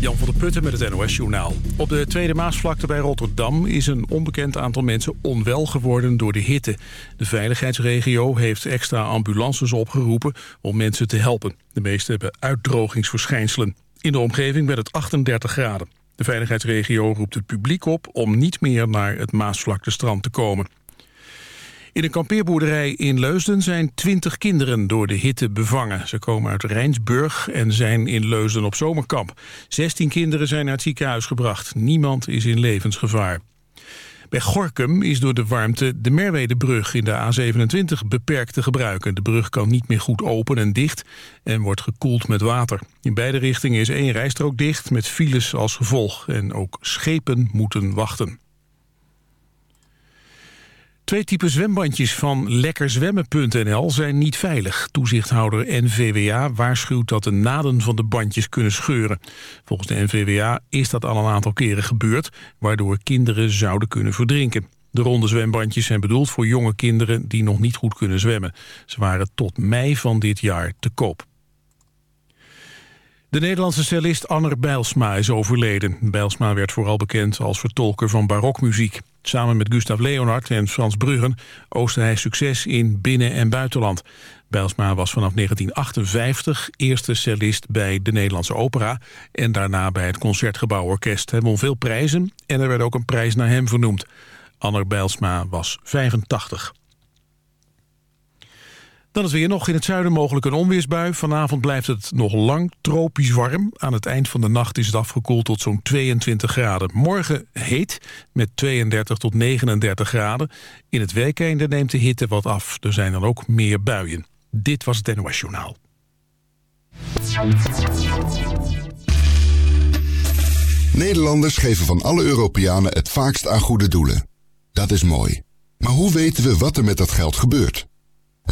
Jan van der Putten met het NOS-journaal. Op de Tweede Maasvlakte bij Rotterdam is een onbekend aantal mensen onwel geworden door de hitte. De veiligheidsregio heeft extra ambulances opgeroepen om mensen te helpen. De meeste hebben uitdrogingsverschijnselen. In de omgeving werd het 38 graden. De veiligheidsregio roept het publiek op om niet meer naar het Maasvlaktestrand te komen. In een kampeerboerderij in Leusden zijn twintig kinderen door de hitte bevangen. Ze komen uit Rijnsburg en zijn in Leusden op zomerkamp. 16 kinderen zijn naar het ziekenhuis gebracht. Niemand is in levensgevaar. Bij Gorkum is door de warmte de Merwedebrug in de A27 beperkt te gebruiken. De brug kan niet meer goed open en dicht en wordt gekoeld met water. In beide richtingen is één rijstrook dicht met files als gevolg. En ook schepen moeten wachten. Twee typen zwembandjes van lekkerzwemmen.nl zijn niet veilig. Toezichthouder NVWA waarschuwt dat de naden van de bandjes kunnen scheuren. Volgens de NVWA is dat al een aantal keren gebeurd... waardoor kinderen zouden kunnen verdrinken. De ronde zwembandjes zijn bedoeld voor jonge kinderen die nog niet goed kunnen zwemmen. Ze waren tot mei van dit jaar te koop. De Nederlandse cellist Anner Bijlsma is overleden. Bijlsma werd vooral bekend als vertolker van barokmuziek. Samen met Gustav Leonard en Frans Bruggen oostte hij succes in binnen- en buitenland. Bijlsma was vanaf 1958 eerste cellist bij de Nederlandse Opera... en daarna bij het Concertgebouworkest. Hij won veel prijzen en er werd ook een prijs naar hem vernoemd. Anner Bijlsma was 85. Dan is weer nog in het zuiden mogelijk een onweersbui. Vanavond blijft het nog lang tropisch warm. Aan het eind van de nacht is het afgekoeld tot zo'n 22 graden. Morgen heet met 32 tot 39 graden. In het weekende neemt de hitte wat af. Er zijn dan ook meer buien. Dit was het NOS. Nederlanders geven van alle Europeanen het vaakst aan goede doelen. Dat is mooi. Maar hoe weten we wat er met dat geld gebeurt?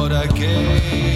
hora que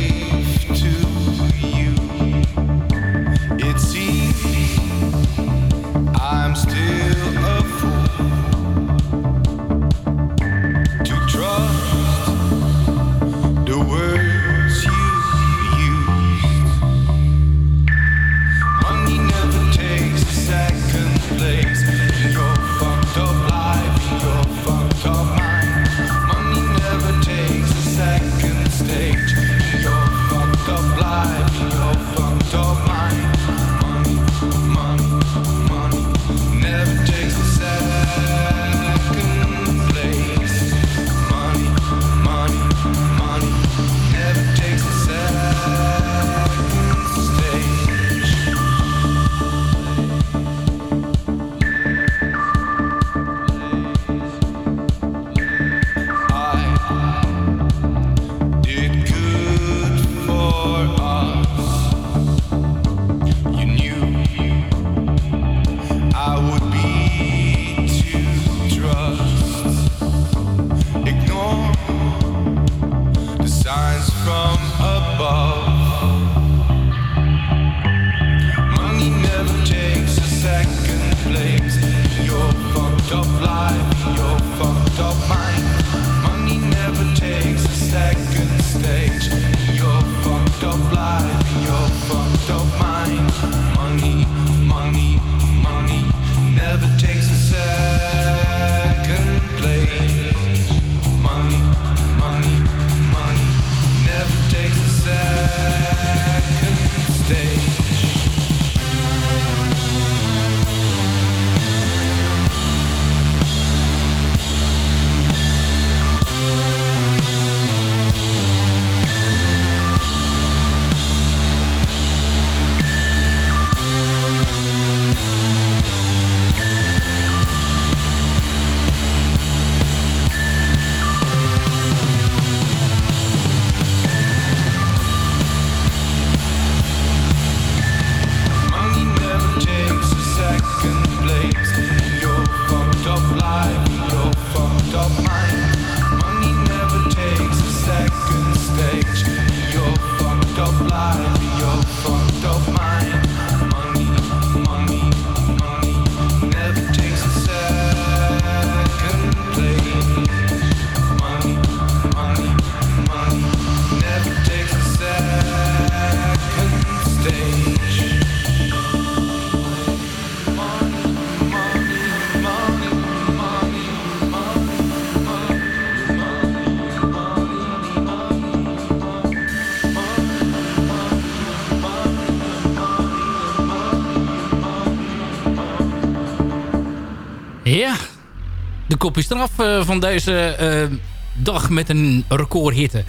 de kopje straf uh, van deze uh, dag met een recordhitte.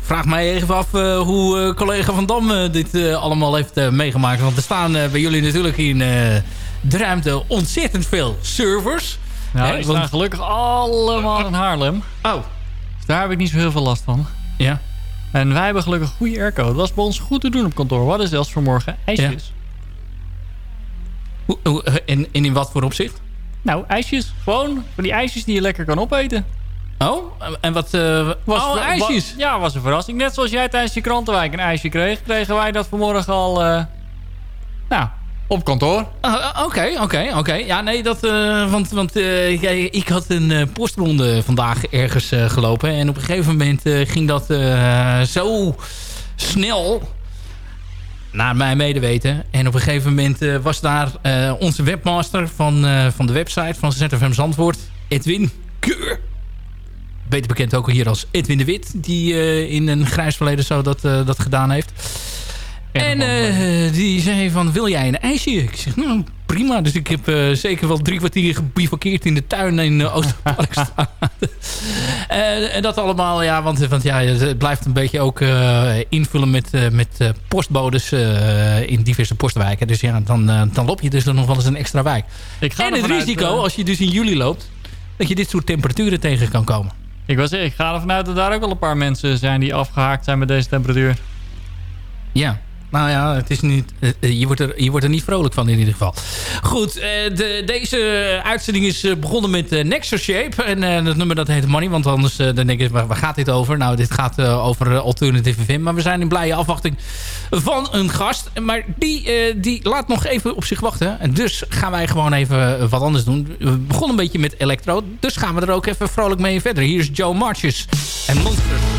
Vraag mij even af uh, hoe collega Van Dam dit allemaal heeft meegemaakt. Want er staan bij jullie natuurlijk in de ruimte ontzettend veel servers. Nou, die staan gelukkig allemaal in Haarlem. Oh. Dus daar heb ik niet zo heel veel last van. Ja. En wij hebben gelukkig goede airco. Dat was bij ons goed te doen op kantoor. Wat is zelfs vanmorgen ijsjes. Ja. En, en in wat voor opzicht? Nou, ijsjes. Gewoon van die ijsjes die je lekker kan opeten. Oh, en wat... Uh, was oh, ijsjes? Ja, was een verrassing. Net zoals jij tijdens je krantenwijk een ijsje kreeg... kregen wij dat vanmorgen al... Uh, nou, op kantoor. Oké, oké, oké. Ja, nee, dat... Uh, want want ik had een postronde vandaag ergens gelopen. En op een gegeven moment ging dat zo snel naar mijn medeweten. En op een gegeven moment uh, was daar uh, onze webmaster van, uh, van de website van ZFM Zandvoort, Edwin Keur. Beter bekend ook hier als Edwin de Wit, die in een grijs verleden zo dat, dat gedaan heeft. En die zei van, wil jij een ijsje? Ik zeg, nou prima. Dus ik heb uh, zeker wel drie kwartier gebivakkeerd in de tuin in uh, Oosterpark staan. en dat allemaal, ja, want, want ja, het blijft een beetje ook invullen met, met postbodes in diverse postwijken. Dus ja, dan, dan loop je dus nog wel eens een extra wijk. Ik ga en het risico, als je dus in juli loopt, dat je dit soort temperaturen tegen kan komen. Ik wil zeggen, ik ga ervan uit dat daar ook wel een paar mensen zijn die afgehaakt zijn met deze temperatuur. Ja, nou ja, het is niet, eh, eh, je, wordt er, je wordt er niet vrolijk van in ieder geval. Goed, eh, de, deze uitzending is begonnen met Nexus Shape. En dat nummer dat heet Money. Want anders dan denk ik, waar, waar, gaat dit over? Nou, dit gaat over Alternative FM. Maar we zijn in blije afwachting van een gast. Maar die, die laat nog even op zich wachten. En dus gaan wij gewoon even wat anders doen. We begonnen een beetje met Electro. Dus gaan we er ook even vrolijk mee verder. Hier is Joe Marches en Monster.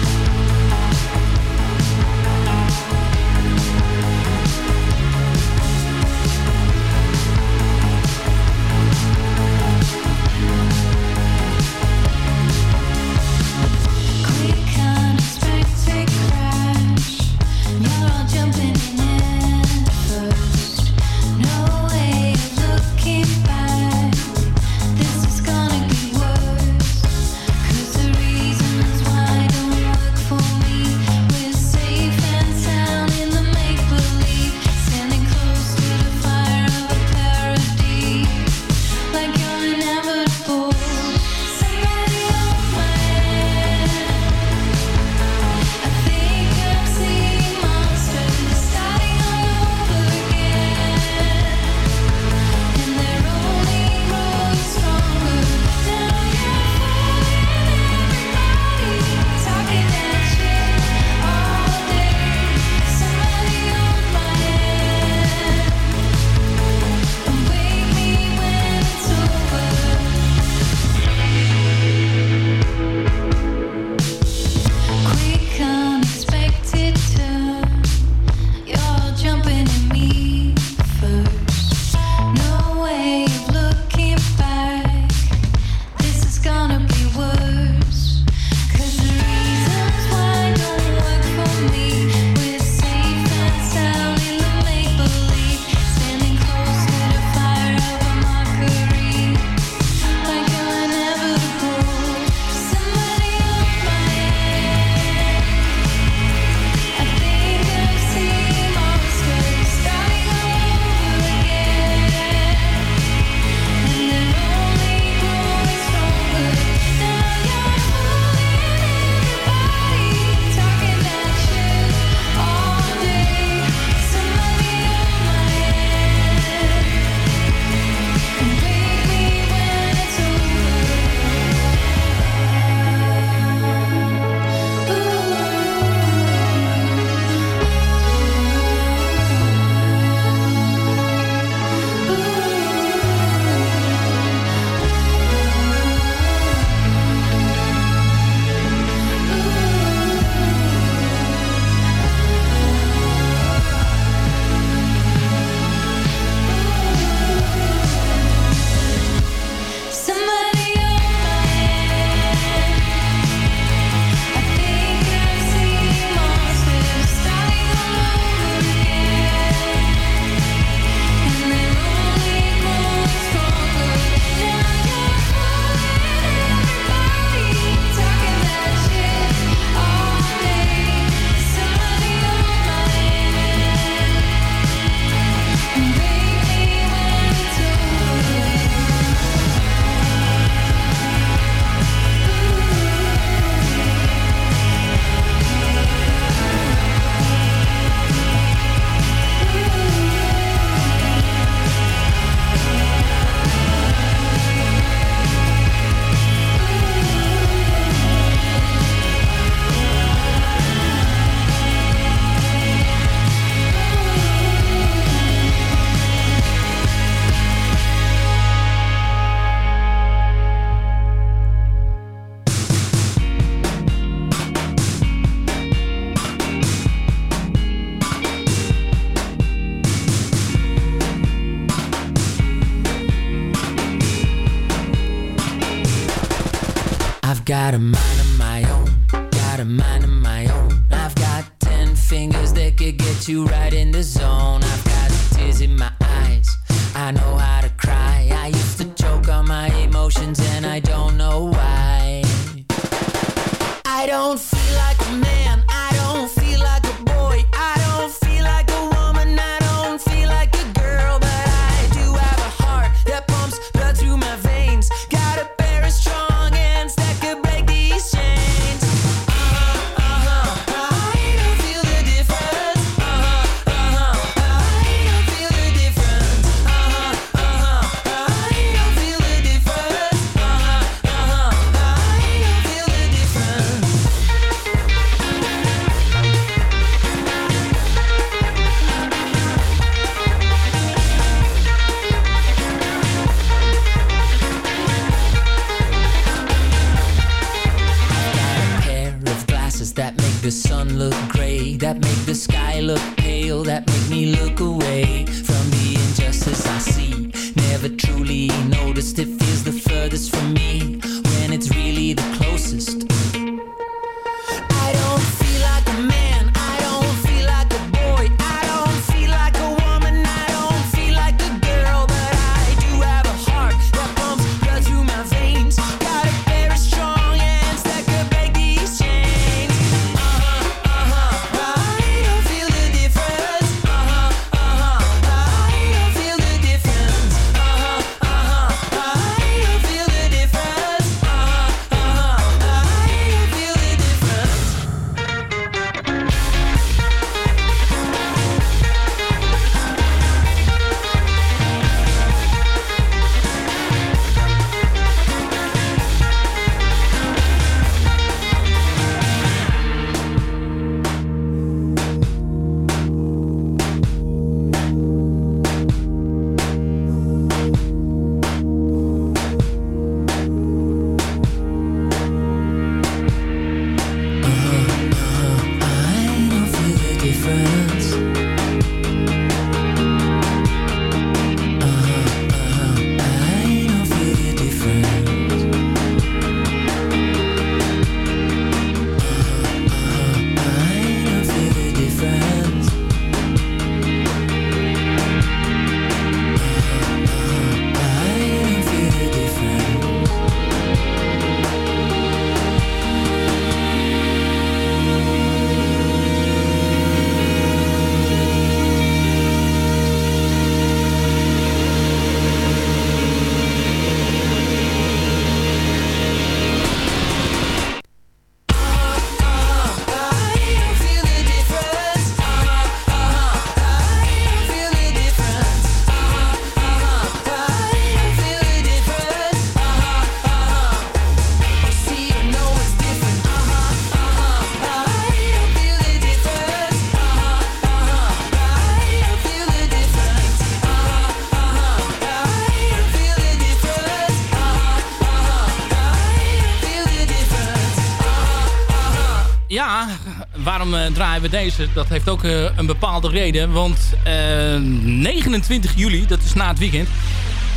Waarom eh, draaien we deze? Dat heeft ook eh, een bepaalde reden. Want eh, 29 juli, dat is na het weekend...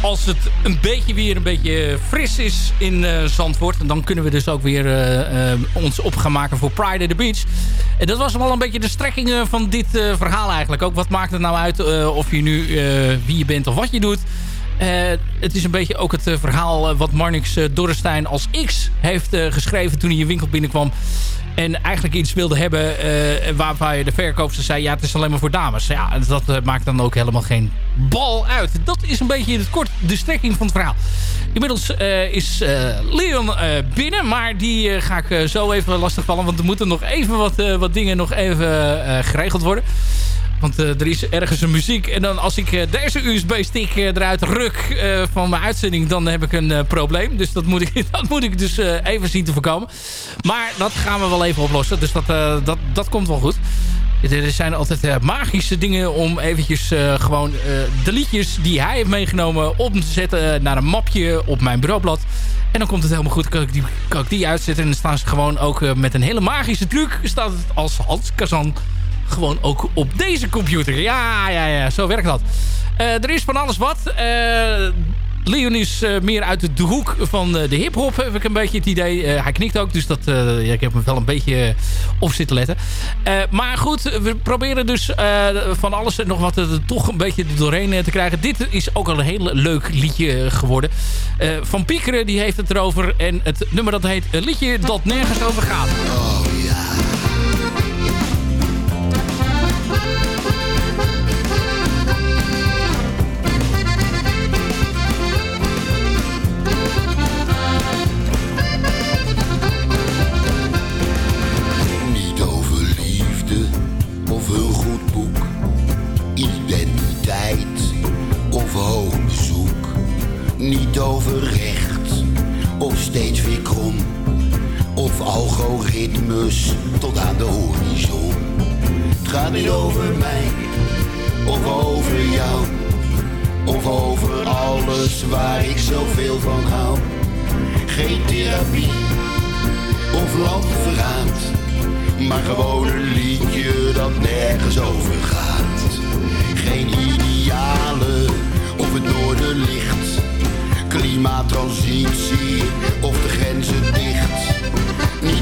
als het een beetje weer een beetje fris is in eh, Zandvoort... dan kunnen we dus ook weer eh, eh, ons op gaan maken voor Pride at the Beach. En dat was wel een beetje de strekking eh, van dit eh, verhaal eigenlijk. Ook wat maakt het nou uit eh, of je nu eh, wie je bent of wat je doet... Eh, het is een beetje ook het eh, verhaal eh, wat Marnix Dorrestein als X heeft eh, geschreven toen hij je winkel binnenkwam. En eigenlijk iets wilde hebben eh waarbij de verkoopster zei... ja, het is alleen maar voor dames. Ja, dat eh, maakt dan ook helemaal geen bal uit. Dat is een beetje in het kort de strekking van het verhaal. Inmiddels eh, is Leon binnen, maar die ga ik zo even lastigvallen. Want er moeten nog even wat, wat dingen nog even geregeld worden. Want eh, er is ergens een muziek. En dan als ik eh, deze USB-stick eh, eruit ruk van mijn uitzending... dan heb ik een probleem. Dus dat moet ik, dat moet ik dus even zien te voorkomen. Maar dat gaan we wel even oplossen. Dus dat, dat, dat komt wel goed. Er zijn altijd magische dingen om eventjes gewoon de liedjes die hij heeft meegenomen op te zetten naar een mapje op mijn bureaublad. En dan komt het helemaal goed. Kan ik die, kan ik die uitzetten en dan staan ze gewoon ook met een hele magische truc. Staat het als Hans Kazan gewoon ook op deze computer. Ja, ja, ja, zo werkt dat. Eh, er is van alles wat. Eh, Leon is eh, meer uit de hoek van de hip-hop, heb ik een beetje het idee. Hij knikt ook, dus dat, ja, ik heb hem wel een beetje op zitten letten. maar goed, we proberen dus van alles nog wat er toch een beetje doorheen te krijgen. Dit is ook al een heel leuk liedje geworden. van Piekeren, die heeft het erover. En het nummer dat heet Een liedje dat nergens over gaat. Oh tot aan de horizon. Het gaat niet over mij of over jou. Of over alles waar ik zoveel van hou. Geen therapie of landverraad. Maar gewoon een liedje dat nergens over gaat. Geen idealen of het noorden licht. Klimaattransitie of de grenzen dicht.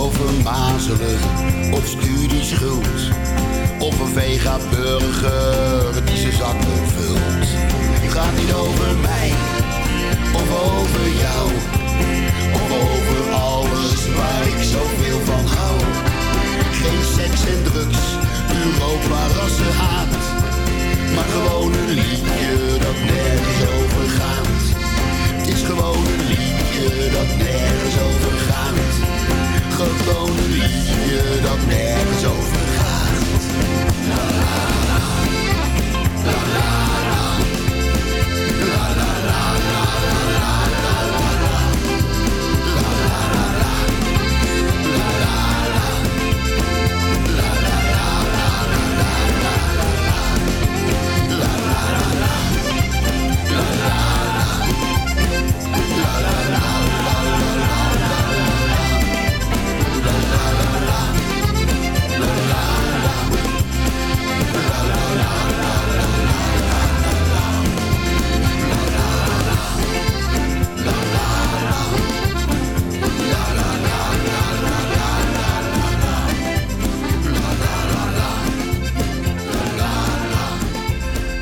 over mazelen of studieschuld. Of een vega-burger die zijn zakken vult. Het gaat niet over mij of over jou. Of over alles waar ik zoveel van hou. Geen seks en drugs, Europa rassenhaat. Maar gewoon een liedje dat nergens over gaat. Het is gewoon een liedje dat nergens over gaat. Gewoon een liedje dat nergens over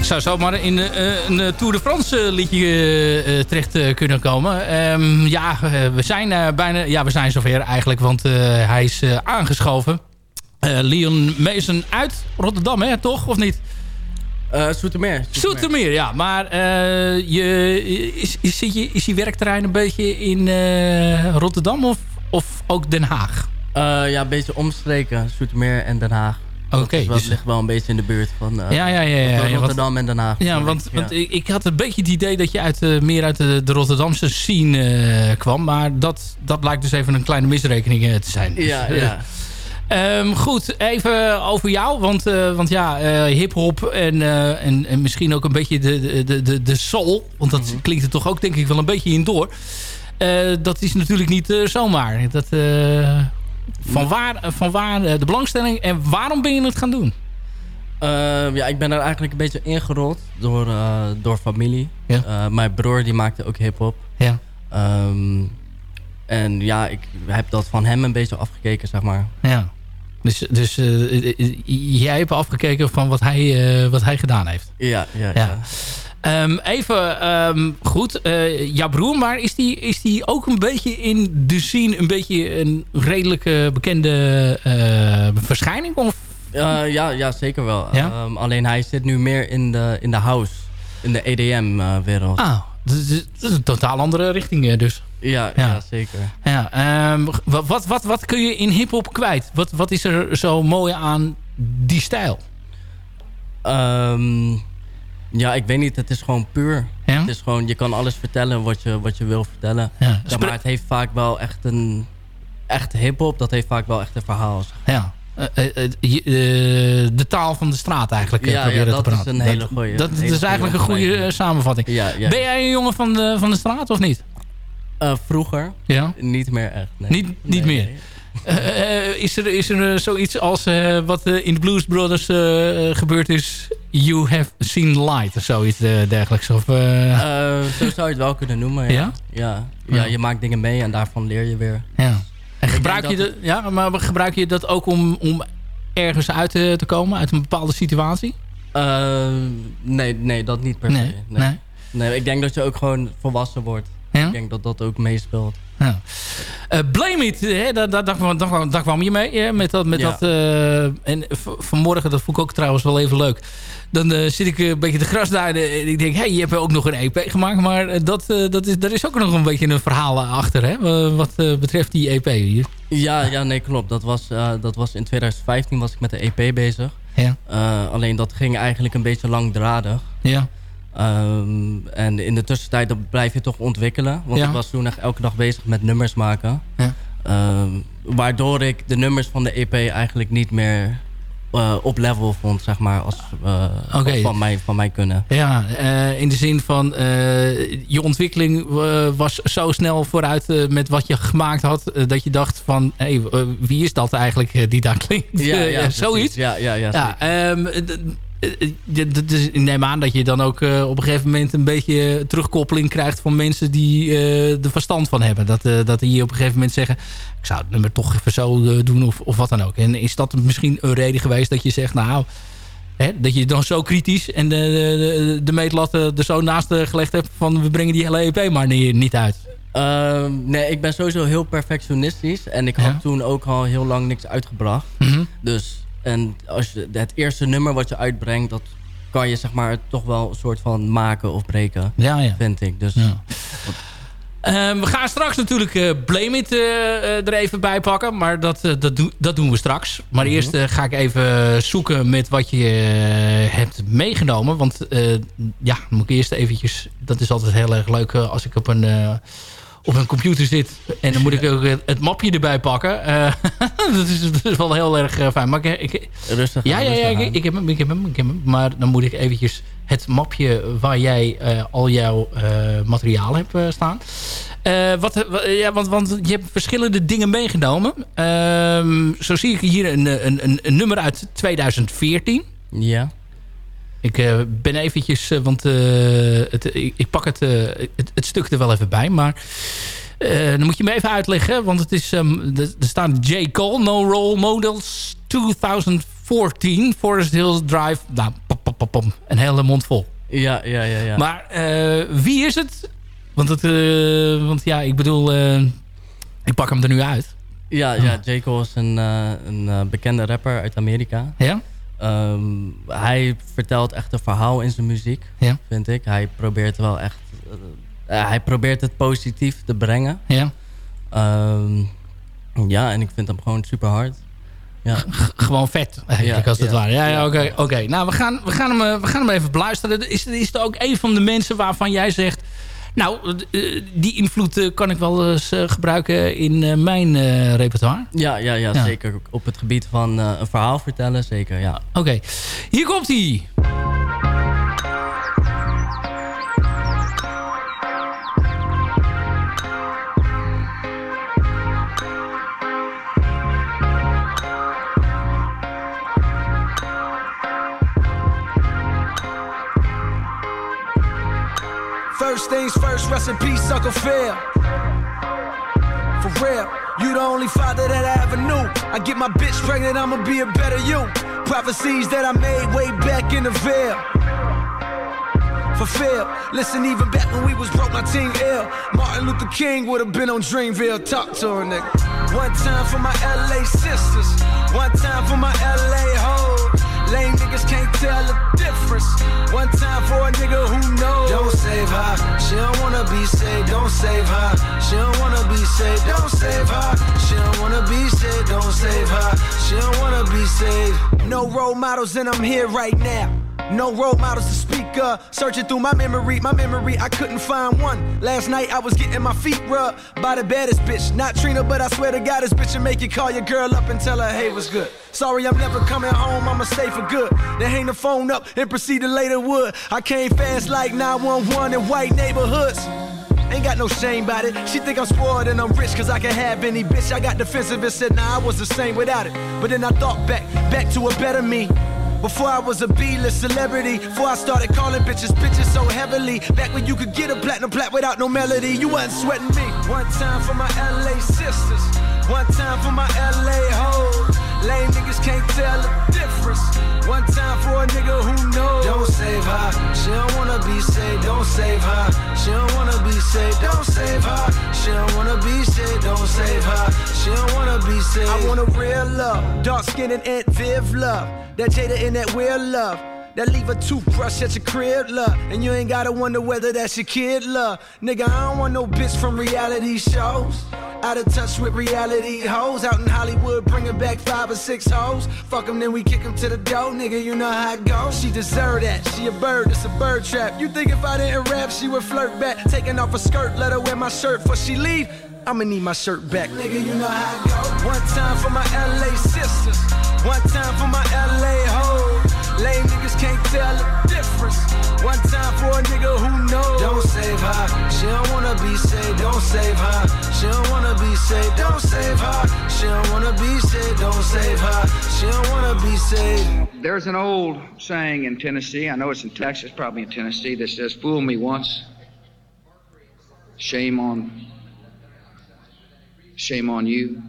zou zomaar in eh, een eh, Tour de France eh, liedje eh, eh, terecht eh, kunnen komen. Ehm, ja, eh, we zijn eh, bijna... Ja, we zijn zover eigenlijk, want eh, hij is eh, aangeschoven. Eh, Leon Mason uit Rotterdam, hè, toch? Of niet? Eh Zoetermeer. Zoetermeer, ja. Maar eh, je, is, is, je, is je werkterrein een beetje in eh, Rotterdam of, of ook Den Haag? Eh, ja, een beetje omstreken. Zoetermeer en Den Haag. Oké, dus... dus- Dat ligt wel een beetje in de buurt van eh, ja, ja, ja. ja, want- Rotterdam en Den Haag. Ja, want, want ik, ik had een beetje het idee dat je uit, eh, meer uit de, de Rotterdamse scene eh, kwam. Maar dat, dat blijkt dus even een kleine misrekening te zijn. Dus, Ja, ja. ehm, goed, even over jou. Want, want ja, hip-hop en, en, en misschien ook een beetje de, de- de, de, de soul. Want dat klinkt er toch ook denk ik wel een beetje in door. Dat is natuurlijk niet zomaar. Dat, van waar, van waar eh, de belangstelling en waarom ben je het gaan doen? Eh, ja, ik ben er eigenlijk een beetje ingerold door, eh, door familie. Ja. Eh, mijn broer die maakte ook hip-hop. Ja. Ehm, en ja, ik heb dat van hem een beetje afgekeken, zeg maar. Ja. Dus, dus eh, eh, jij hebt afgekeken van wat hij, eh, wat hij gedaan heeft. Ja, ja, ja. Ja. Ehm, even ehm, goed, eh jouw broer, maar is die, is die ook een beetje in de scene een beetje een redelijk eh, bekende eh, verschijning? Of Eh, ja, ja, zeker wel. Ja? Ehm, alleen hij zit nu meer in de, in de house, in de EDM-wereld. Ah, dat is, dat is een totaal andere richting eh, dus. ja, ja. ja. zeker. Ja, wat, wat, wat, kun je in hip-hop kwijt? Wat, wat is er zo mooi aan die stijl? Ehm, ja, ik weet niet. Het is gewoon puur. Ja? Het is gewoon, je kan alles vertellen wat je, wat je wil vertellen. Ja. Ja, Spre- maar het heeft vaak wel echt een... Echt hip-hop, dat heeft vaak wel echt een verhaal. Ja. Eh, eh, eh, de taal van de straat eigenlijk Ja, proberen ja, te dat is een hele goeie- Dat, dat hele is eigenlijk een goede samenvatting. Ja, ja. Ben jij een jongen van de, van de straat of niet? Vroeger, Ja. niet meer echt. Nee. Niet- niet Nee, meer? nee. Eh, eh, is, er, is er eh, zoiets als wat in de Blues Brothers gebeurd is? You have seen light of zoiets dergelijks? Of, zo zou je het wel kunnen noemen, ja. Ja? Ja? Je maakt dingen mee en daarvan leer je weer. ja. En gebruik je, dat, ja, maar gebruik je dat ook om, om ergens uit te, te komen? Uit een bepaalde situatie? Nee, nee, dat niet per se. Nee. Nee. nee. Nee, ik denk dat je ook gewoon volwassen wordt. Ja? Ik denk dat dat ook meespeelt. Ja. Eh, Blame It, hè, daar, daar, daar, kwam- daar, kwam- je mee. Hè, met dat, met Ja. dat, eh, en vanmorgen, dat vond ik ook trouwens wel even leuk. Dan eh, zit ik een beetje de grasduinen en ik denk... hé, hey, je hebt ook nog een EP gemaakt. Maar dat, dat is, daar is ook nog een beetje een verhaal achter, hè? wat betreft die EP. hier. Ja, ja, nee, klopt. Dat was, dat was in 2015 was ik met de EP bezig. Ja, alleen dat ging eigenlijk een beetje langdradig. ja, Ehm, en in de tussentijd dan blijf je toch ontwikkelen. Want Ja. ik was toen echt elke dag bezig met nummers maken. Ja. Ehm, waardoor ik de nummers van de EP eigenlijk niet meer eh, op level vond, zeg maar, als, Oké. van, mij, van mij kunnen. ja eh, in de zin van... je ontwikkeling was zo snel vooruit met wat je gemaakt had... dat je dacht van... hé, wie is dat eigenlijk die daar klinkt? Eh, precies. zoiets? Ja, ja, ja. Ja. Eh, dus ik neem aan dat je dan ook eh, op een gegeven moment een beetje terugkoppeling krijgt van mensen die eh er verstand van hebben. Dat, eh, dat die op een gegeven moment zeggen, ik zou het nummer toch even zo eh, doen of, of wat dan ook. En is dat misschien een reden geweest dat je zegt, nou, hè, dat je dan zo kritisch en de, de, de meetlat eh, er zo naast eh, gelegd hebt van we brengen die hele EP maar niet, niet uit. Ehm, nee, ik ben sowieso heel perfectionistisch. En ik had Ja. toen ook al heel lang niks uitgebracht. Mhm. Dus en als je, het eerste nummer wat je uitbrengt... dat kan je zeg maar toch wel een soort van maken of breken, Ja, ja. vind ik. Dus Ja. Ehm, we gaan straks natuurlijk eh Blame It eh, eh, er even bij pakken. Maar dat, dat, dat doen we straks. Maar eerst eh, ga ik even zoeken met wat je hebt meegenomen. Want eh, ja, dan moet ik eerst eventjes... Dat is altijd heel erg leuk als ik op een, eh, op een computer zit. En dan moet ik ook het, mapje erbij pakken. Eh, dat, is, dat is wel heel erg eh, fijn. Maar ik, ik, rustig ja, aan, ja, ja ik, ik, heb hem, ik heb hem, ik heb hem. Maar dan moet ik eventjes het mapje waar jij eh, al jouw eh, materiaal hebt staan. Wat, wa- ja, want, want je hebt verschillende dingen meegenomen. Ehm, zo zie ik hier een, een, een, een nummer uit 2014. Ja. Ik eh, ben eventjes, eh, want eh, het, ik, ik pak het, het, het stuk er wel even bij. Maar dan moet je me even uitleggen. Want het is, ehm, er er staan J. Cole, No Role Models 2014. Forest Hills Drive. Nou, pop, pop, pop, pop, een hele mond vol. Ja, ja, ja, ja. Maar wie is het? Want, het, want ja, ik bedoel, ik pak hem er nu uit. ja, ja, J. Cole is een, een bekende rapper uit Amerika. Ja? Ehm, hij vertelt echt een verhaal in zijn muziek, Ja. vind ik. Hij probeert wel echt... eh, eh, hij probeert het positief te brengen. Ja? Ehm, ja, en ik vind hem gewoon super hard. Ja. G- gewoon vet, eigenlijk, Ja, als het ja. ware. Ja, ja Ja, oké. ja. oké. Nou, we gaan, we, gaan hem, eh, we gaan hem even beluisteren. Is, is er ook een van de mensen waarvan jij zegt... Nou, eh, die invloed eh, kan ik wel eens eh, gebruiken in mijn repertoire. Ja, ja, ja, Ja. zeker. Op het gebied van een verhaal vertellen, zeker, ja. Oké, hier komt hij. First things first, rest in peace, Uncle Phil. For real, you the only father that I ever knew. I get my bitch pregnant, I'ma be a better you. Prophecies that I made way back in the veil. Fulfill. Listen, even back when we was broke, my team ill. Martin Luther King would have been on Dreamville. Talk to her, nigga. One time for my LA sisters. One time for my LA hoes. Lame niggas can't tell the difference. One time for a nigga who knows. Don't save her. She don't wanna be saved. Don't save her. She don't wanna be saved. Don't save her. She don't wanna be saved. Don't save her. She don't wanna be saved. No role models, and I'm here right now. No role models to speak of. Searching through my memory, my memory, I couldn't find one. Last night I was getting my feet rubbed by the baddest bitch. Not Trina, but I swear to God, this bitch will make you call your girl up and tell her, hey, what's good. Sorry, I'm never coming home, I'ma stay for good. Then hang the phone up and proceed to later wood. I came fast like 911 in white neighborhoods. Ain't got no shame about it. She think I'm spoiled and I'm rich cause I can have any bitch. I got defensive and said, nah, I was the same without it. But then I thought back, back to a better me. Before I was a B-list celebrity, before I started calling bitches bitches so heavily. Back when you could get a platinum plat without no melody, you wasn't sweating me. One time for my LA sisters, one time for my LA hoes. Lame niggas can't tell the difference. One time for a nigga who knows. Don't save her, she don't wanna be saved. Don't save her, she don't wanna be saved. Don't save her, she don't wanna be saved. Don't save her, she don't wanna be saved. I want a real love, dark skin and Aunt Viv love. That Jada and that weird love. That leave a toothbrush at your crib, love. And you ain't gotta wonder whether that's your kid, love. Nigga, I don't want no bitch from reality shows. Out of touch with reality hoes. Out in Hollywood, bringing back five or six hoes. Fuck them, then we kick them to the door, nigga. You know how it goes. She deserve that. She a bird, it's a bird trap. You think if I didn't rap, she would flirt back? Taking off her skirt, let her wear my shirt before she leave. I'ma need my shirt back. Nigga, you know how it goes. One time for my LA sisters. One time for my LA hoes. Lame niggas can't tell difference. One time for a nigga who knows. Don't save her. She don't wanna be saved. Don't save her. She don't wanna be saved. Don't save her. She don't wanna be saved. Don't save her. She don't wanna be saved. There's an old saying in Tennessee, I know it's in Texas, probably in Tennessee, that says, Fool me once, shame on, shame on you.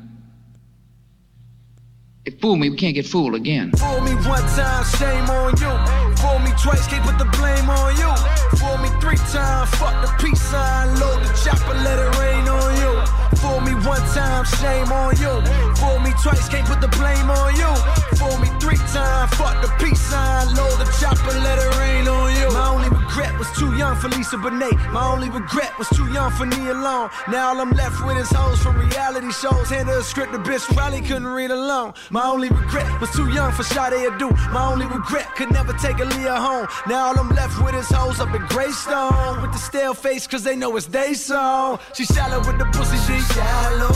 If fool me, we can't get fooled again. Fool me one time, shame on you. Fool me twice, can't put the blame on you. Fool me three times, fuck the peace sign. Load the chopper, let it rain on you. Fool me one time, shame on you. Fool me twice, can't put the blame on you. Fool me three times, fuck the peace sign. Load the chopper, let it rain on you. My only regret was too young for Lisa Bonet. My only regret was too young for Nia Long. Now all I'm left with is hoes from reality shows. Hand her a script, the bitch probably couldn't read alone. My only regret was too young for Sade Adu. My only regret could never take a Leah home. Now all I'm left with is hoes up in Greystone. With the stale face, cause they know it's they song. She shallow with the pussy, she shallow.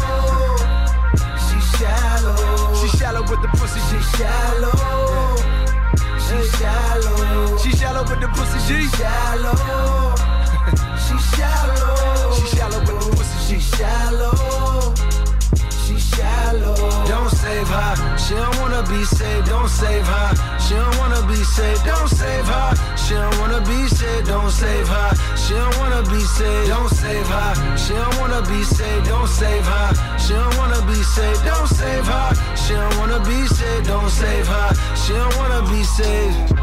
She shallow. She shallow with the pussy, she shallow. She shallow. She shallow with the pussy, she shallow. She shallow. She shallow with the pussy, she shallow. Don't save her. She don't wanna be saved. Don't save her. She don't wanna be saved. Don't save her. She don't wanna be saved. Don't save her. She don't wanna be saved. Don't save her. She don't wanna be saved. Don't save her. She don't wanna be saved. Don't save her. She don't wanna be saved. Don't save her. She don't wanna be saved.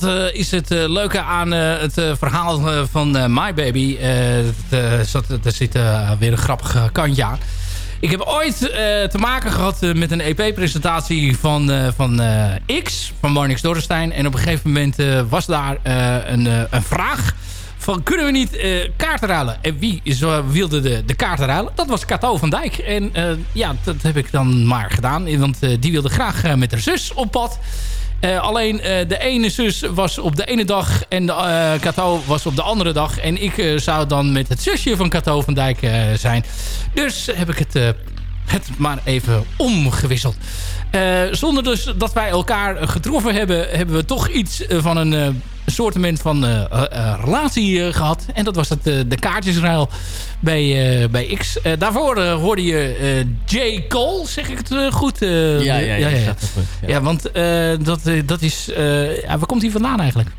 Wat eh, is het eh, leuke aan eh, het verhaal van My Baby? Er zit weer een grappig kantje aan. Ik heb ooit te maken gehad eh, met een EP-presentatie van, van X, van Marnix Dorrestein. En op een gegeven moment was daar een, een vraag van kunnen we niet eh, kaarten ruilen? En wie wilde de, de kaarten ruilen? Dat was Cato van Dijk. En ja, dat heb ik dan maar gedaan. Want die wilde graag met haar zus op pad. Eh, alleen eh, de ene zus was op de ene dag en de, eh, Cato was op de andere dag. En ik eh, zou dan met het zusje van Cato van Dijk eh, zijn. Dus heb ik het, eh, het maar even omgewisseld. Eh, zonder dus dat wij elkaar getroffen hebben... hebben we toch iets eh, van een eh, soortement van relatie eh, gehad. En dat was het, de kaartjesruil bij, bij X. Daarvoor hoorde je J. Cole, zeg ik het goed? Ja, ja, ja, ja, ja. Ja, want dat, dat is... ja, waar komt hij vandaan eigenlijk?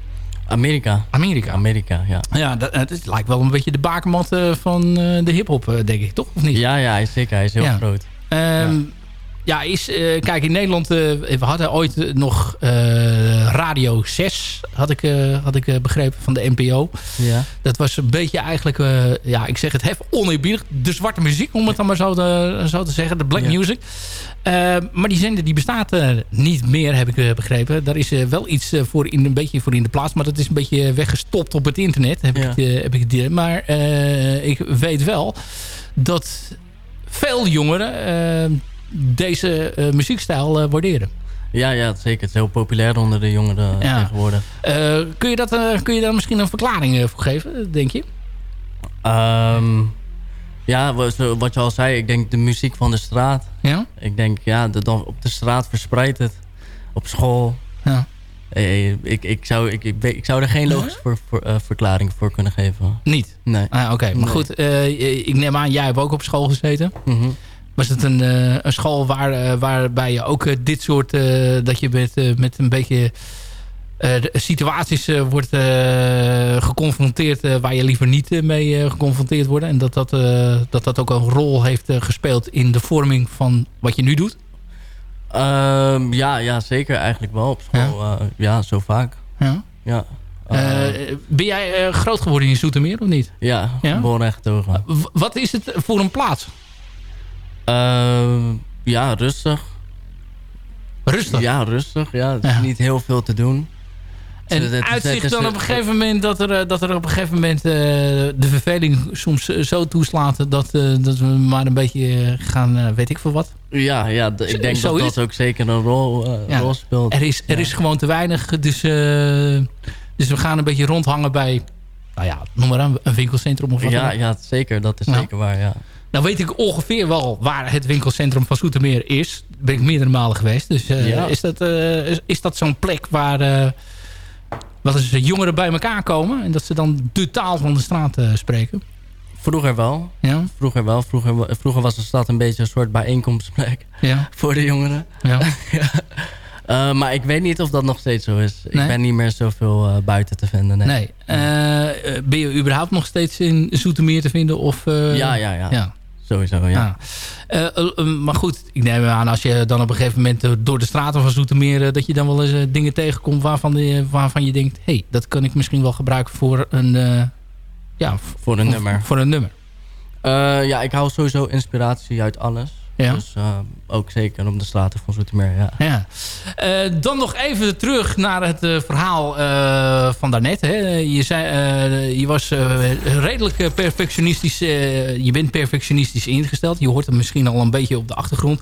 Amerika. Amerika. Amerika, ja. Ja, dat, het lijkt wel een beetje de bakermat eh, van eh, de hiphop, eh, denk ik, toch? Of niet? Ja, ja, hij is zeker. Hij is heel Ja. groot. Ehm, ja. is, eh, kijk, in Nederland, eh, we hadden ooit nog eh, Radio 6, had ik, had ik begrepen, van de NPO. Ja. Dat was een beetje eigenlijk, ja, ik zeg het hef oneerbiedig, de zwarte muziek, om het dan maar zo te, zo te zeggen, de black Ja. music. Maar die zender die bestaat niet meer, heb ik begrepen. Daar is wel iets voor in, een beetje voor in de plaats, maar dat is een beetje weggestopt op het internet, heb, Ja. ik, heb ik. Maar ik weet wel dat veel jongeren deze eh, muziekstijl eh, waarderen. Ja, ja, zeker. Het is heel populair onder de jongeren Ja. tegenwoordig. Eh, kun, je dat, eh, kun je daar misschien een verklaring eh, voor geven, denk je? Ehm, ja, wat je al zei, ik denk de muziek van de straat. Ja? Ik denk, ja, de, dan op de straat verspreidt het. Op school. Ja. Eh, ik, ik, zou, ik, ik, zou er geen logische voor, voor, eh, verklaring voor kunnen geven. Niet? Nee. Ah, Oké, maar Nee. goed. eh, ik neem aan, jij hebt ook op school gezeten. Mhm. Was het een, eh, een school waar, eh, waarbij je ook eh, dit soort... dat je met, met een beetje situaties wordt geconfronteerd... waar je liever niet mee geconfronteerd wordt. En dat dat, dat dat ook een rol heeft gespeeld in de vorming van wat je nu doet? Ehm, ja, ja, zeker eigenlijk wel op school. Ja, ja zo vaak. Ja. Ja. Eh, Eh, ben jij groot geworden in Zoetermeer of niet? ja, ja? geboren en getogen. Wat is het voor een plaats? Ehm, ja, rustig. Rustig? Ja, rustig. Ja, het is Ja. niet heel veel te doen. En Het uitzicht dan op een gegeven moment dat er, eh, dat er op een gegeven moment eh, de verveling soms eh, zo toeslaat dat, dat we maar een beetje gaan, weet ik veel wat. Ja, ja ik denk zo dat dat ook zeker een rol, Ja. rol speelt. Er is, er Ja. is gewoon te weinig, dus, dus we gaan een beetje rondhangen bij, nou ja, noem maar aan, een winkelcentrum of wat Ja, ja, zeker. Dat is zeker waar, ja. Nou weet ik ongeveer wel waar het winkelcentrum van Zoetermeer is. Daar ben ik meerdere malen geweest. Dus eh, Ja. is dat, eh, is, is dat zo'n plek waar eh, wel eens jongeren bij elkaar komen... en dat ze dan de taal van de straat eh, spreken? Vroeger wel. Ja? Vroeger wel. Vroeger, vroeger was de stad een beetje een soort bijeenkomstplek Ja. voor de jongeren. Ja. Eh, maar ik weet niet of dat nog steeds zo is. Nee? Ik ben niet meer zoveel eh, buiten te vinden. Nee. Nee. Eh, ben je überhaupt nog steeds in Zoetermeer te vinden? Of, Ja, ja, ja. ja. Sowieso, ja. Ja. Eh, maar goed, ik neem aan als je dan op een gegeven moment door de straten van Zoetermeer... dat je dan wel eens dingen tegenkomt waarvan, de, waarvan je denkt... hé, hey, dat kan ik misschien wel gebruiken voor een... ja, Voor een nummer. Voor een nummer. Ja, ik hou sowieso inspiratie uit alles. Ja. Dus eh, ook zeker op de straten van Zoetermeer, ja. Ja. Eh, dan nog even terug naar het eh, verhaal van daarnet. Hè. Je, zei, je was redelijk perfectionistisch. je bent perfectionistisch ingesteld. Je hoort hem misschien al een beetje op de achtergrond.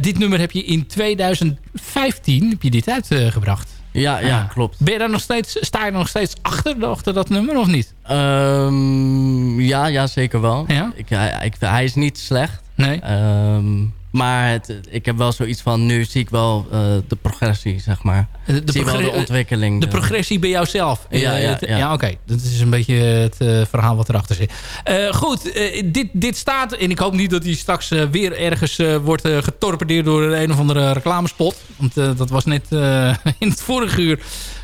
Dit nummer heb je in 2015 heb je dit uitgebracht. Ja, ja, Ah. klopt. Ben je daar nog steeds, sta je nog steeds achter, achter dat nummer of niet? Ehm, ja, ja, zeker wel. Ja? Ik, hij, ik, hij is niet slecht. Nee. Ehm, maar het, ik heb wel zoiets van, nu zie ik wel eh, de progressie, zeg maar. De, zie wel progre- de ontwikkeling. De progressie bij jouzelf. Ja, ja, het- ja. oké. Dat is een beetje het eh, verhaal wat erachter zit. Eh, goed, dit, dit staat... En ik hoop niet dat hij straks weer ergens wordt getorpedeerd door een of andere reclamespot. Want dat was net in het vorige uur...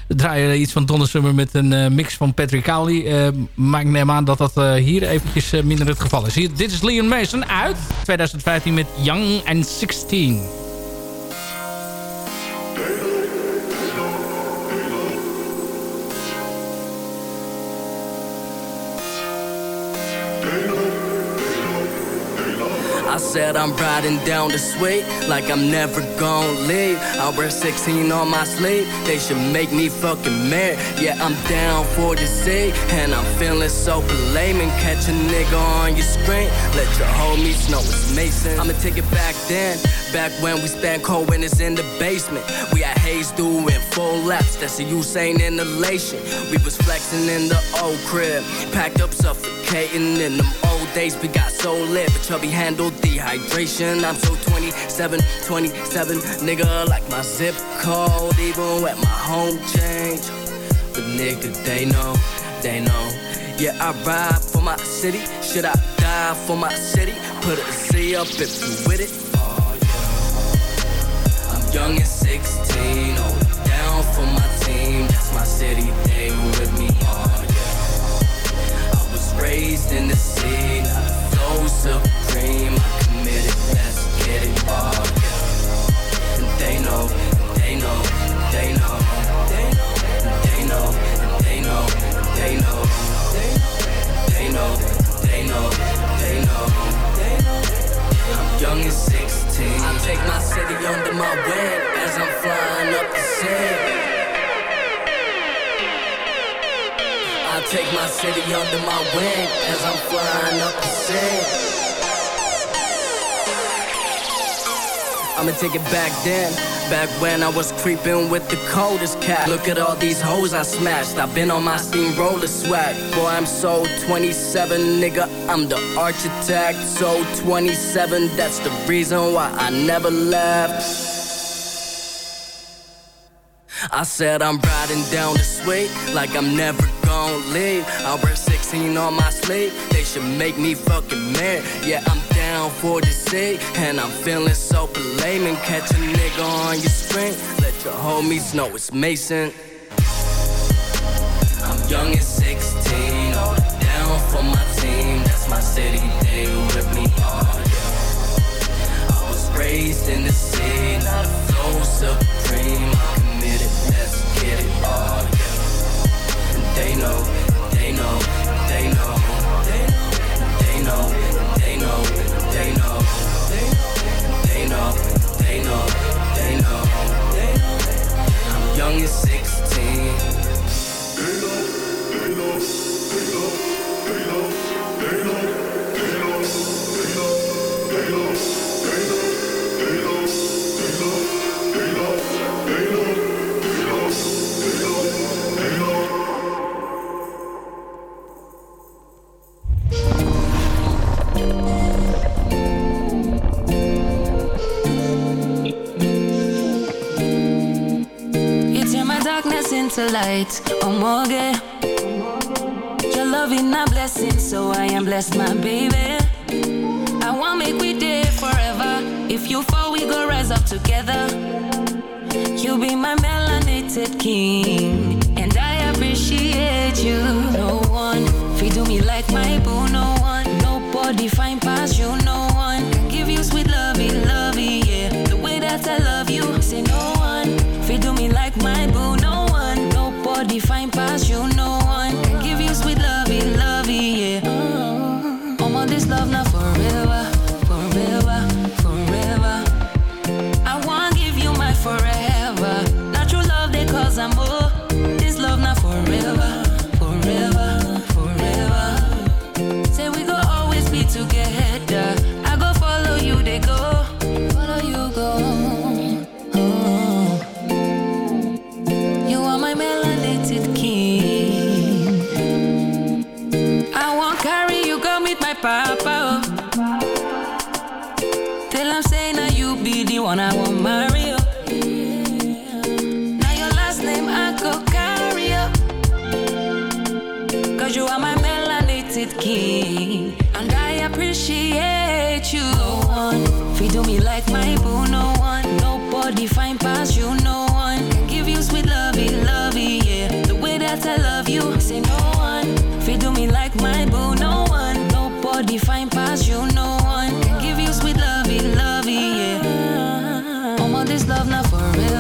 draaien iets van Donna Summer met een eh, mix van Patrick Cowley. Eh, maar ik neem aan dat dat eh, hier eventjes minder het geval is. Dit is Leon Mason uit 2015 met Young and 16. Said I'm riding down the street like I'm never gonna leave. I wear 16 on my sleeve, they should make me fucking mad. Yeah, I'm down for the sea, and I'm feeling so and catch a nigga on your screen. Let your homies know it's Mason. I'ma take it back then, back when we spent cold winters in the basement. We had haze doing full laps, that's a Usain inhalation. We was flexing in the old crib, packed up suffocating in them old days. We got so lit, but chubby handled dehydration. I'm so 27, 27, nigga, like my zip code, even with my home change. But nigga, they know, they know. Yeah, I ride for my city. Should I die for my city? Put a Z up if you with it. Oh. I'm young and 16, oh, down for my team. That's my city, they with me. Oh. I was raised in the flow supreme. I committed, let's they know, they know, they know, they know, they know, they know, they know, they know, they know. I'm young and 16. I take my city under my wing as I'm flying up the scene. I take my city under my wing as I'm flying up the scene. I'ma take it back then. Back when I was creeping with the coldest cat. Look at all these hoes I smashed. I've been on my steamroller swag. Boy, I'm so 27, nigga. I'm the architect. So 27, that's the reason why I never left. I said I'm riding down the street like I'm never gonna leave. I wear 16 on my sleeve, they should make me fucking mad. Yeah, I'm down for the sea, and I'm feeling so and catch a nigga on your screen. Let your homies know it's Mason. I'm young and 16, oh, down for my team. That's my city, they with me. Yeah. I was raised in the city not a flow supreme. I'm committed, let's get it. Yeah. And they know, they know, they know, they know, they know, they know, they know. I'm young and 16. Into light, oh morgue. Your love is a blessing, so I am blessed, my baby. I want make we day forever. If you fall, we go rise up together. You be my melanated king, and I appreciate you. No one fi do me like my boo. No one, nobody find past you. No one can give you sweet lovey, lovey, yeah. The way that I love define passion love now forever,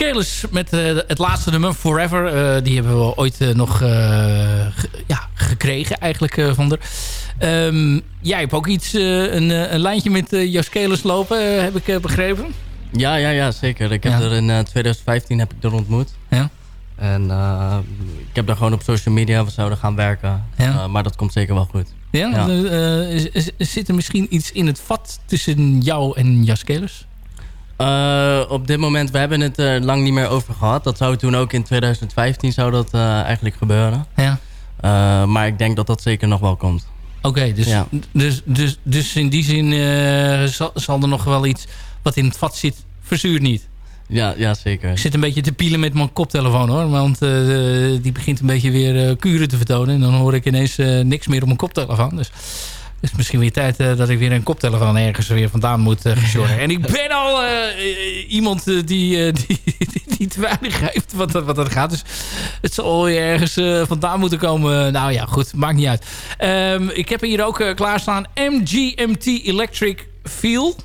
Jas Kelis met eh, het laatste nummer, Forever. Eh, die hebben we ooit eh, nog ja, gekregen eigenlijk van haar. Ehm, jij hebt ook iets, een, een lijntje met Jas Kelis lopen, heb ik begrepen. Ja, ja, ja, zeker. Ik heb Ja. er in eh, 2015 heb ik er ontmoet. Ja. En ik heb daar gewoon op social media, we zouden gaan werken. Ja. Maar dat komt zeker wel goed. Ja? Ja. Zit er misschien iets in het vat tussen jou en Kelis? Eh, op dit moment, we hebben het er lang niet meer over gehad. Dat zou toen ook in 2015 zou dat eh, eigenlijk gebeuren. Ja. Eh, maar ik denk dat dat zeker nog wel komt. Oké, dus, Ja. dus, dus, dus in die zin zal, zal er nog wel iets wat in het vat zit, verzuurt niet. Ja, ja zeker. Ik zit een beetje te pielen met mijn koptelefoon hoor. Want die begint een beetje weer kuren te vertonen. En dan hoor ik ineens niks meer op mijn koptelefoon. Dus is misschien weer tijd eh, dat ik weer een koptelefoon ergens weer vandaan moet uh, En ik ben al eh, iemand die, die, die, die te weinig heeft wat, dat- wat dat gaat. Dus het zal weer ergens vandaan moeten komen. Nou ja, goed. Maakt niet uit. Ehm, ik heb hier ook klaarstaan. MGMT Electric Feel.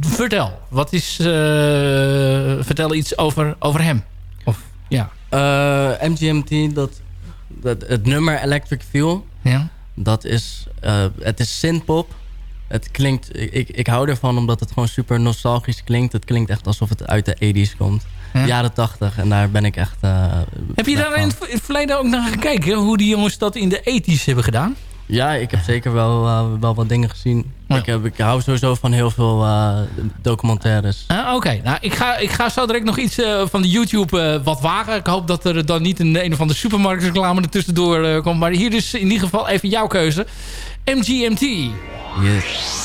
Vertel. Wat is... vertel iets over, over hem. Of, ja. MGMT, dat, dat, het nummer Electric Feel, Ja. Dat is, eh, het is synthpop. Het klinkt, ik, ik hou ervan omdat het gewoon super nostalgisch klinkt. Het klinkt echt alsof het uit de 80s komt. Ja. Jaren 80 en daar ben ik echt... eh, Heb je daar in het, verleden ook naar gekeken? Hoe die jongens dat in de ethisch hebben gedaan? Ja, ik heb zeker wel, eh, wel wat dingen gezien. Ja. Ik, heb, ik hou sowieso van heel veel eh, documentaires. Ah, Oké, nou ik ga, ik ga zo direct nog iets eh, van de YouTube wat wagen. Ik hoop dat er dan niet een, een of andere supermarktreclame er tussendoor komt. Maar hier is in ieder geval even jouw keuze. MGMT. Yes.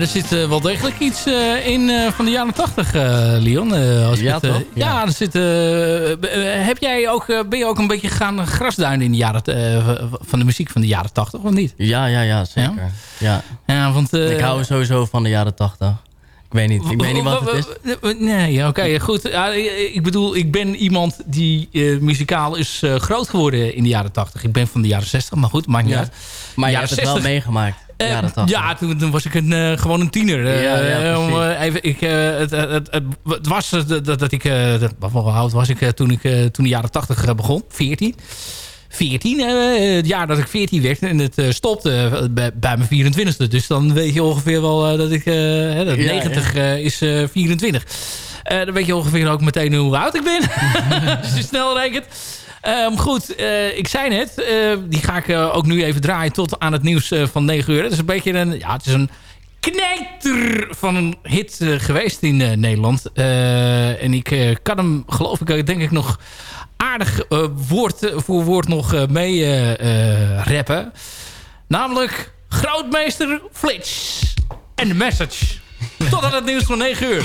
Er zit eh, wel degelijk iets eh, in eh, van de jaren 80, eh, Leon. als Ja, het, toch? ja. Ja. er zit, heb jij ook, ben je ook een beetje gaan grasduinen in de jaren, van de muziek van de jaren 80, of niet? Ja, ja, ja, zeker. Ja. Ja, want... eh, ik hou sowieso van de jaren 80. Ik weet niet, ik weet niet wat het is. Nee, oké, goed. Ja, ik bedoel, ik ben iemand die muzikaal is groot geworden in de jaren 80. Ik ben van de jaren 60, maar goed, maakt niet Ja. uit. Maar je hebt het wel 60. meegemaakt. Eh, 80. ja, toen, toen was ik een, eh, gewoon een tiener. Ja, ja, even, ik, het, het, het, het- het was eh, dat, dat ik... dat- wat oud was ik toen ik toen de jaren 80 eh, begon? 14. 14, eh, het jaar dat ik 14 werd. En het stopte bij, bij mijn 24e. Dus dan weet je ongeveer wel dat ik... dat Ja, 90 eh, is eh, 24. Eh, dan weet je ongeveer ook meteen hoe oud ik ben. Als je snel rekent. Ehm, goed, eh, ik zei net, eh, die ga ik eh, ook nu even draaien tot aan het nieuws van 9 uur. Het is een beetje een, ja, het is een knijter van een hit geweest in Nederland. En ik kan hem, geloof ik, denk ik nog aardig woord voor woord nog mee rappen. Namelijk Grootmeester Flits en The Message. Tot aan het nieuws van 9 uur.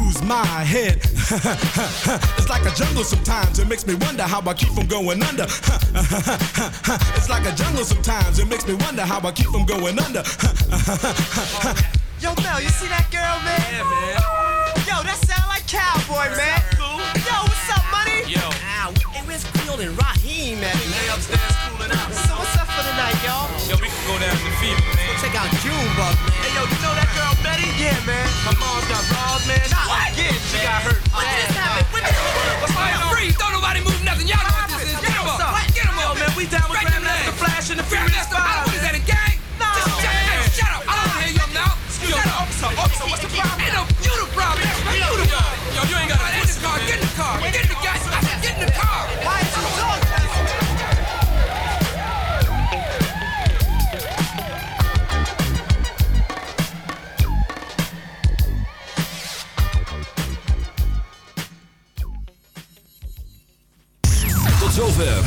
my head. it's like a jungle sometimes. It makes me wonder how I keep from going under. it's like a jungle sometimes. It makes me wonder how I keep from going under. Yo, Mel, you see that girl, man? Yeah, man. Yo, that sound like cowboy, man. Yo, what's up, money? Yo. Ow, hey, where's Field and Raheem, man? They upstairs cooling out. So what's up for the night, y'all? Yo, we can go down to the fever, man. Check out Junebug, man. Hey, yo, you know that girl Betty? Yeah, man. My mom's got bras, man. What? She got hurt. What just happened? Uh, what the What's going on? Freeze! Don't nobody move nothing. Y'all know what this is. Get him What's up. up? Get him up. Yo, man, we down with them Grandmaster legs. Flash and the Furious Five. what is that, a gang? No, Just shut up. Shut up. I don't hear you now. Shut up. Officer, officer, what's the problem?